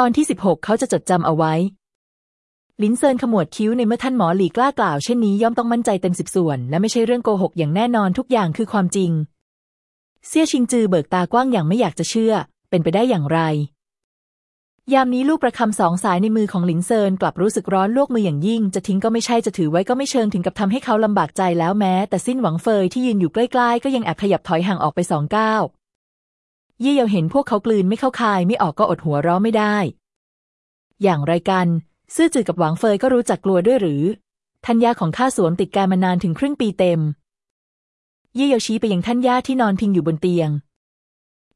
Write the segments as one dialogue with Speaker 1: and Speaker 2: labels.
Speaker 1: ตอนที่สิบหกเขาจะจดจำเอาไว้ ลินเซินขมวดคิ้วในเมื่อท่านหมอหลีกล้ากล่าวเช่นนี้ย่อมต้องมั่นใจเต็มสิบส่วน และไม่ใช่เรื่องโกหกอย่างแน่นอนทุกอย่างคือความจริง เซี่ยชิงจือเบิกตากว้างอย่างไม่อยากจะเชื่อ เป็นไปได้อย่างไร ยามนี้ลูกประคำสองสายในมือของหลินเซินกลับรู้สึกร้อนลวกมืออย่างยิ่ง จะทิ้งก็ไม่ใช่จะถือไว้ก็ไม่เชิงถึงกับทำให้เขาลำบากใจแล้วแม้ แต่สิ้นหวังเฟยที่ยืนอยู่ใกล้ๆ ก็ยังแอบขยับถอยห่างออกไปสองก้าว เย่เยาเห็นพวกเขากลืนไม่เข้าคายไม่ออกก็อดหัวเราะไม่ได้ อย่างไรกัน ซื่อจือกับหวังเฟยก็รู้จักกลัวด้วยหรือ ทัญญาของข้าสวมติดกายมานานถึงครึ่งปีเต็ม เย่เยาชี้ไปยังท่านยาที่นอนพิงอยู่บนเตียง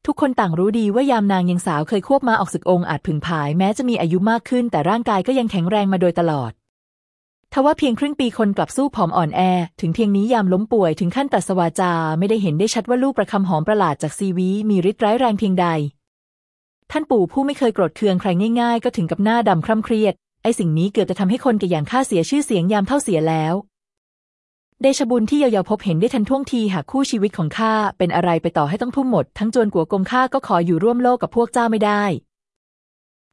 Speaker 1: ทุกคนต่างรู้ดีว่ายามนางยังสาวเคยควบมาออกศึกองค์อาจผึ่งผายแม้จะมีอายุมากขึ้น แต่ร่างกายก็ยังแข็งแรงมาโดยตลอด ทว่าเพียงครึ่งปีคนกลับสู้ผอมอ่อนแอ ถึงเพียงนี้ยามล้มป่วยถึงขั้นตัดสวาจา ไม่ได้เห็นได้ชัดว่าลูกประคำหอมประหลาดจากซีวีมีฤทธิ์ร้ายแรงเพียงใด ท่านปู่ผู้ไม่เคยโกรธเคืองใครง่ายๆ ก็ถึงกับหน้าดำคร่ำเครียด ไอ้สิ่งนี้เกือบจะทำให้คนแก่อย่างข้าเสียชื่อเสียงยามเท่าเสียแล้วเดชบุญที่เยาวๆพบเห็นได้ทันท่วงทีหากคู่ชีวิตของข้าเป็นอะไรไปต่อให้ต้องทุ่มหมด ทั้งจวนกัวกงข้าก็ขออยู่ร่วมโลกกับพวกเจ้าไม่ได้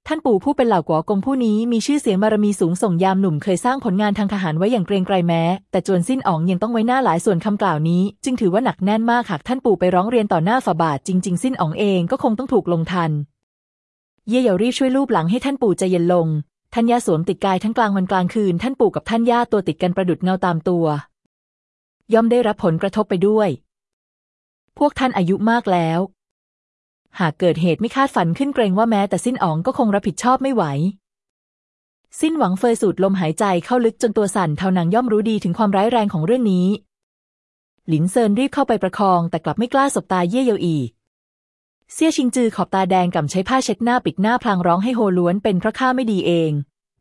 Speaker 1: ท่านปู่ผู้เป็นเหล่ากัวกงผู้นี้มีชื่อเสียงบารมีสูงส่งยามหนุ่มเคยสร้างผลงานทางทหารไว้อย่างเกรงไกรแม้ แต่จวนสิ้นอ๋องยังต้องไว้หน้าหลายส่วนคำกล่าวนี้ จึงถือว่าหนักแน่นมากหากท่านปู่ไปร้องเรียนต่อหน้าฝ่าบาทจริง ๆ สิ้นอ๋องเองก็คงต้องถูกลงทัน เย่เยารีบช่วยลูบหลังให้ท่านปู่ใจเย็นลง ท่านย่าสวมติดกายทั้งกลางวันกลางคืน ท่านปู่กับท่านย่าตัวติดกันประดุดเงาตามตัว ย่อมได้รับผลกระทบไปด้วย พวกท่านอายุมากแล้ว หากเกิดเหตุไม่คาดฝันขึ้นเกรงว่าแม้แต่สิ้นอ๋องก็คงรับผิดชอบไม่ไหว สิ้นหวังเฟยสูดลมหายใจเข้าลึกจนตัวสั่นเท่านางย่อมรู้ดีถึงความร้ายแรงของเรื่องนี้ หลินเซินรีบเข้าไปประคองแต่กลับไม่กล้าสบตาเย่เยาอีเซี่ยชิงจือขอบตาแดงกับใช้ผ้าเช็ดหน้าปิดหน้าพลางร้องให้โฮล้วนเป็นเพราะข้าไม่ดีเอง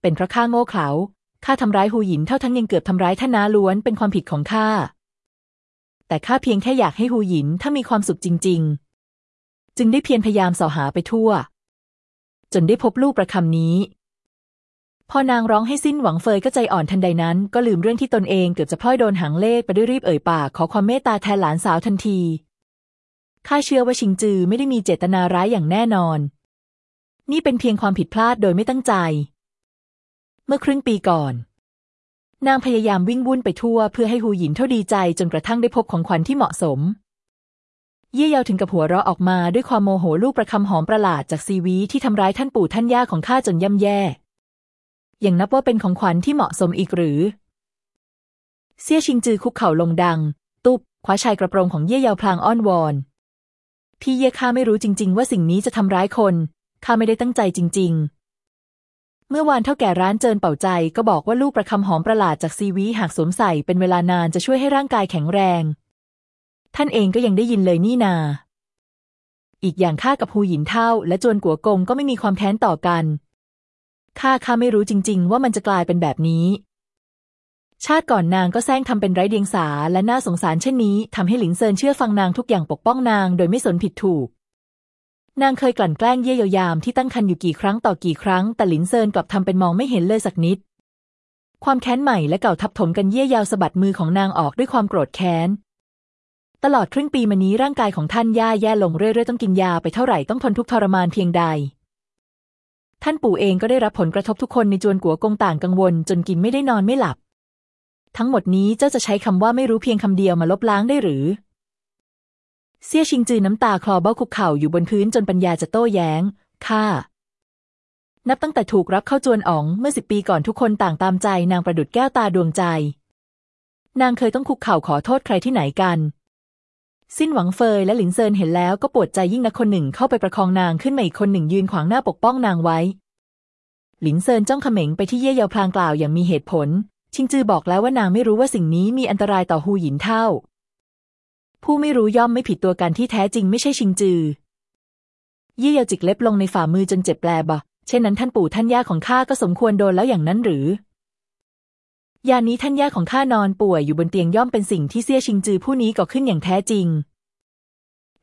Speaker 1: เป็นเพราะข้าโง่เขลาข้าทำร้ายหูหยินเท่าทั้งยังเกือบทำร้ายท่านาล้วนเป็นความผิดของข้าแต่ข้าเพียงแค่อยากให้หูหยินถ้ามีความสุขจริง ๆ จึงได้เพียรพยายามสอหาไปทั่ว จนได้พบลูกประคำนี้ พอนางร้องให้สิ้นหวังเฟยก็ใจอ่อนทันใดนั้น ก็ลืมเรื่องที่ตนเองเกือบจะพลอยโดนหางเลขไปด้วยรีบเอ่ยปากขอความเมตตาแทนหลานสาวทันทีข้าเชื่อว่าชิงจือไม่ได้มีเจตนาร้ายอย่างแน่นอน นี่เป็นเพียงความผิดพลาดโดยไม่ตั้งใจ เมื่อครึ่งปีก่อน นางพยายามวิ่งวุ่นไปทั่วเพื่อให้หูหยินเท่าดีใจจนกระทั่งได้พบของขวัญที่เหมาะสม เยี่ยยาวถึงกับหัวเราะออกมาด้วยความโมโหลูกประคำหอมประหลาดจากซีวีที่ทำร้ายท่านปู่ท่านย่าของข้าจนย่ำแย่ยังนับว่าเป็นของขวัญที่เหมาะสมอีกหรือ เซี่ยชิงจือคุกเข่าลงดัง ตุ๊บคว้าชายกระโปรงของเยี่ยยาวพลางอ้อนวอน พี่เย่ข้าไม่รู้จริง ๆ ว่าสิ่งนี้จะทำร้ายคนข้าไม่ได้ตั้งใจจริง ๆเมื่อวานเท่าแก่ร้านเจินเป่าใจก็บอกว่าลูกประคำหอมประหลาดจากซีวีหากสวมใส่เป็นเวลานานจะช่วยให้ร่างกายแข็งแรง ท่านเองก็ยังได้ยินเลยนี่นา อีกอย่างข้ากับฮูหยินเท่า และจวนกัวกงก็ไม่มีความแค้นต่อกันข้าข้าไม่รู้จริง ๆ ว่ามันจะกลายเป็นแบบนี้ ชาติก่อนนางก็แซงทำเป็นไร้เดียงสาและน่าสงสารเช่นนี้ทำให้หลิงเซินเชื่อฟังนางทุกอย่างปกป้องนางโดยไม่สนผิดถูก นางเคยกลั่นแกล้งเย่ยยามที่ตั้งคันอยู่กี่ครั้งต่อกี่ครั้ง แต่หลินเซินกลับทำเป็นมองไม่เห็นเลยสักนิด ความแค้นใหม่และเก่าทับถมกันเย่ยยาวสะบัดมือของนางออกด้วยความโกรธแค้น ตลอดครึ่งปีมานี้ร่างกายของท่านย่าแย่ลงเรื่อยๆ ต้องกินยาไปเท่าไหร่ต้องทนทุกทรมานเพียงใด ท่านปู่เองก็ได้รับผลกระทบทุกคนในจวนกัวกงต่างกังวล จนกินไม่ได้นอนไม่หลับ ทั้งหมดนี้เจ้าจะใช้คำว่าไม่รู้เพียงคำเดียวมาลบล้างได้หรือเสี่ยชิงจือน้ำตาคลอเบ้าคุกเข่าอยู่บนพื้นจนปัญญาจะโต้แย้งข้านับตั้งแต่ถูกรับเข้าจวนอ๋องเมื่อสิบปีก่อนทุกคนต่างตามใจนางประดุดแก้วตาดวงใจ นางเคยต้องคุกเข่าขอโทษใครที่ไหนกัน สิ้นหวังเฟยและหลินเซินเห็นแล้วก็ปวดใจยิ่งนักคนหนึ่งเข้าไปประคองนางขึ้นมาอีกคนหนึ่งยืนขวางหน้าปกป้องนางไว้ หลินเซินจ้องเขม็งไปที่เย่เยาพลางกล่าวอย่างมีเหตุผล ชิงจือบอกแล้วว่านางไม่รู้ว่าสิ่งนี้มีอันตรายต่อฮูหยินเท่า ผู้ไม่รู้ย่อมไม่ผิดตัวกันที่แท้จริงไม่ใช่ชิงจือ เย่เยาจิกเล็บลงในฝ่ามือจนเจ็บแปลบะเช่นนั้นท่านปู่ท่านย่าของข้าก็สมควรโดนแล้วอย่างนั้นหรือ ยานี้ท่านย่าของข้านอนป่วยอยู่บนเตียงย่อมเป็นสิ่งที่เซี่ยชิงจือผู้นี้ก่อขึ้นอย่างแท้จริง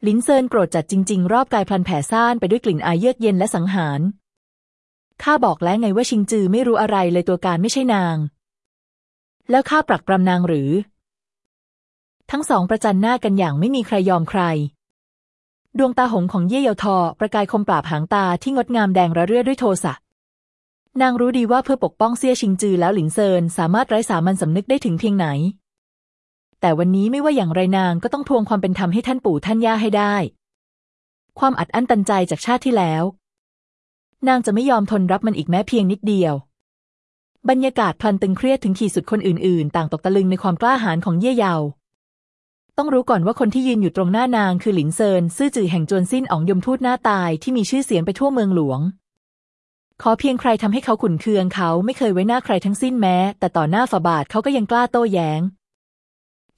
Speaker 1: หลินเซินโกรธจัดจริง ๆ รอบกายพลันแผ่ซ่านไปด้วยกลิ่นอายเยือกเย็นและสังหารข้าบอกแล้วไงว่าชิงจือไม่รู้อะไรเลยตัวการไม่ใช่นาง แล้วข้าปรักปรำนางหรือ ทั้งสองประจันหน้ากันอย่างไม่มีใครยอมใคร ดวงตาหงของเย่เยาทอประกายคมปราบหางตาที่งดงามแดงระเรื่อด้วยโทสะ นางรู้ดีว่าเพื่อปกป้องเซี่ยชิงจือแล้วหลิงเซินสามารถไร้สามัญสำนึกได้ถึงเพียงไหน แต่วันนี้ไม่ว่าอย่างไรนางก็ต้องทวงความเป็นธรรมให้ท่านปู่ท่านย่าให้ได้ ความอัดอั้นตันใจจากชาติที่แล้ว นางจะไม่ยอมทนรับมันอีกแม้เพียงนิดเดียว บรรยากาศพลันตึงเครียดถึงขีดสุดคนอื่นๆ ต่างตกตะลึงในความกล้าหาญของเย่เยา ต้องรู้ก่อนว่าคนที่ยืนอยู่ตรงหน้านางคือหลินเซินซื่อจื่อแห่งจวนสิ้นอ๋องยมทูตหน้าตายที่มีชื่อเสียงไปทั่วเมืองหลวง ขอเพียงใครทำให้เขาขุนเคืองเขาไม่เคยไว้หน้าใครทั้งสิ้นแม้ แต่ต่อหน้าฝาบาทเขาก็ยังกล้าโต้แย้ง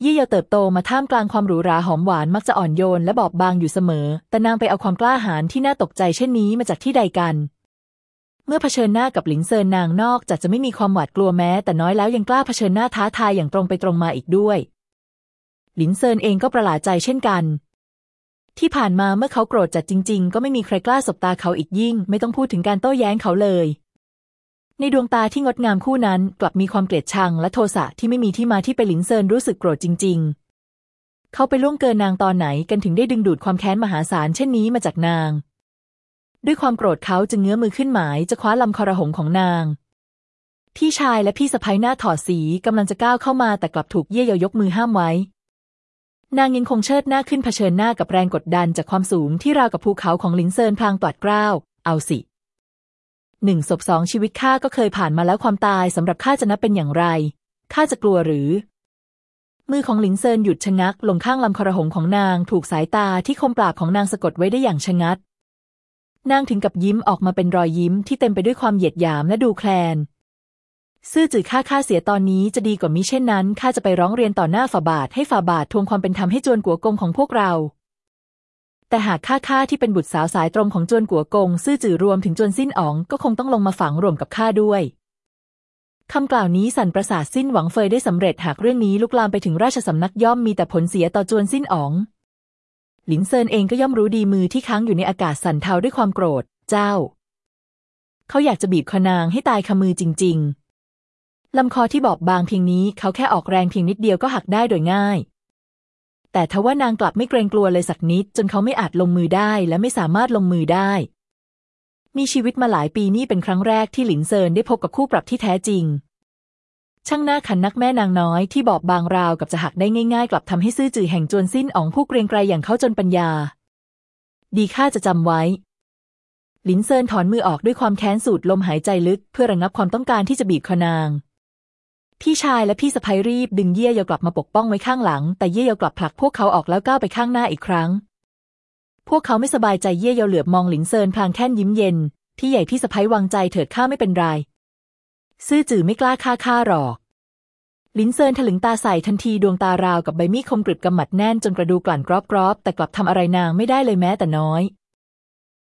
Speaker 1: ยี่เยาเติบโตมาท่ามกลางความหรูหราหอมหวานมักจะอ่อนโยนและบอบบางอยู่เสมอ แต่นางไปเอาความกล้าหาญที่น่าตกใจเช่นนี้มาจากที่ใดกัน เมื่อเผชิญหน้ากับหลินเซินนางนอกจากจะไม่มีความหวาดกลัวแม้ แต่น้อยแล้วยังกล้าเผชิญหน้าท้าทายอย่างตรงไปตรงมาอีกด้วย หลินเซินเองก็ประหลาดใจเช่นกัน ที่ผ่านมาเมื่อเขาโกรธจัดจริง ๆ ก็ไม่มีใครกล้าสบตาเขาอีกยิ่ง ไม่ต้องพูดถึงการโต้แย้งเขาเลย ในดวงตาที่งดงามคู่นั้น กลับมีความเกลียดชังและโทสะที่ไม่มีที่มาที่ไปหลินเซินรู้สึกโกรธจริง ๆ เขาไปล่วงเกินนางตอนไหนกันถึงได้ดึงดูดความแค้นมหาศาลเช่นนี้มาจากนาง ด้วยความโกรธเขาจึงเงื้อมือขึ้นหมายจะคว้าลำคอระหงของนาง พี่ชายและพี่สะพ้ยหน้าถอดสีกำลังจะก้าวเข้ามาแต่กลับถูกเย่เยยกมือห้ามไว้ นางยังคงเชิดหน้าขึ้นเผชิญหน้ากับแรงกดดันจากความสูงที่ราวกับภูเขาของหลินเซินพลางตัดกล้าว เอาสิหนึ่งศพสองชีวิตข้าก็เคยผ่านมาแล้วความตายสำหรับข้าจะนับเป็นอย่างไรข้าจะกลัวหรือ มือของหลินเซินหยุดชะงัก ลงข้างลำคอระหงของนางถูกสายตาที่คมปราบของนางสะกดไว้ได้อย่างชะงัด นางถึงกับยิ้มออกมาเป็นรอยยิ้มที่เต็มไปด้วยความเหยียดหยามและดูแคลน ซื่อจือข้าข้าเสียตอนนี้จะดีกว่ามิเช่นนั้นข้าจะไปร้องเรียนต่อหน้าฝ่าบาทให้ฝ่าบาททวงความเป็นธรรมให้จวนกัวกงของพวกเรา แต่หากข้าข้าที่เป็นบุตรสาวสายตรงของจวนกัวกง ซื่อจือรวมถึงจวนสิ้นอ๋องก็คงต้องลงมาฝังรวมกับข้าด้วยคำกล่าวนี้สั่นประสาทสิ้นหวังเฟยได้สำเร็จหากเรื่องนี้ลุกลามไปถึงราชสำนักย่อมมีแต่ผลเสียต่อจวนสิ้นอ๋อง หลินเซินเองก็ย่อมรู้ดีมือที่ค้างอยู่ในอากาศสั่นเทาด้วยความโกรธ เจ้า เขาอยากจะบีบคอนางให้ตายคมือจริง ๆ ลำคอที่บอบบางเพียงนี้เขาแค่ออกแรงเพียงนิดเดียวก็หักได้โดยง่าย แต่ทว่านางกลับไม่เกรงกลัวเลยสักนิด จนเขาไม่อาจลงมือได้และไม่สามารถลงมือได้ มีชีวิตมาหลายปีนี่เป็นครั้งแรกที่หลินเซินได้พบกับคู่ปรับที่แท้จริง ช่างหน้าขันนักแม่นางน้อยที่บอบบางราวกับจะหักได้ง่ายๆ กลับทำให้ซื่อจื่อแห่งจวนสิ้นอองผู้เกรงไกรอย่างเขาจนปัญญา ดีข้าจะจำไว้หลินเซินถอนมือออกด้วยความแค้นสูดลมหายใจลึก เพื่อระงับความต้องการที่จะบีบคอนาง พี่ชายและพี่สะใภ้รีบดึงเย่เยากลับมาปกป้องไว้ข้างหลัง แต่เย่เยากลับผลักพวกเขาออกแล้วก้าวไปข้างหน้าอีกครั้ง พวกเขาไม่สบายใจเย่เยาเหลือบมองหลินเซินพลางแค่นยิ้มเย็น พี่ใหญ่พี่สะใภ้วางใจเถิดข้าไม่เป็นไร ซื่อจื่อไม่กล้าฆ่าข้าหรอกหลินเซินถลึงตาใส่ทันทีดวงตาราวกับใบมีดคมกริบกำมัดแน่นจนกระดูกลั่นกรอบๆ แต่กลับทำอะไรนางไม่ได้เลยแม้แต่น้อย